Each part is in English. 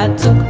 I took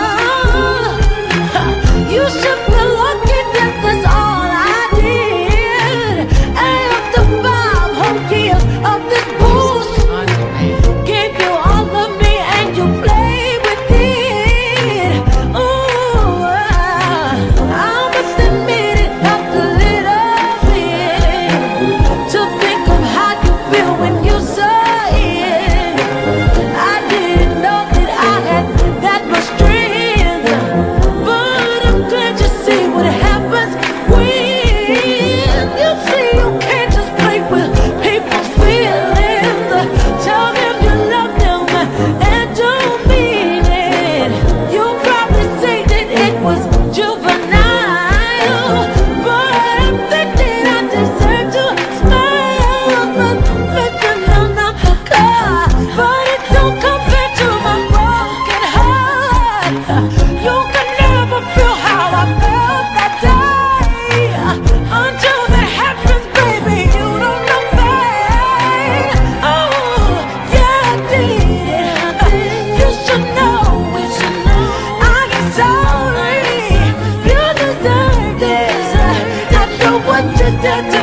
sorry. You deserve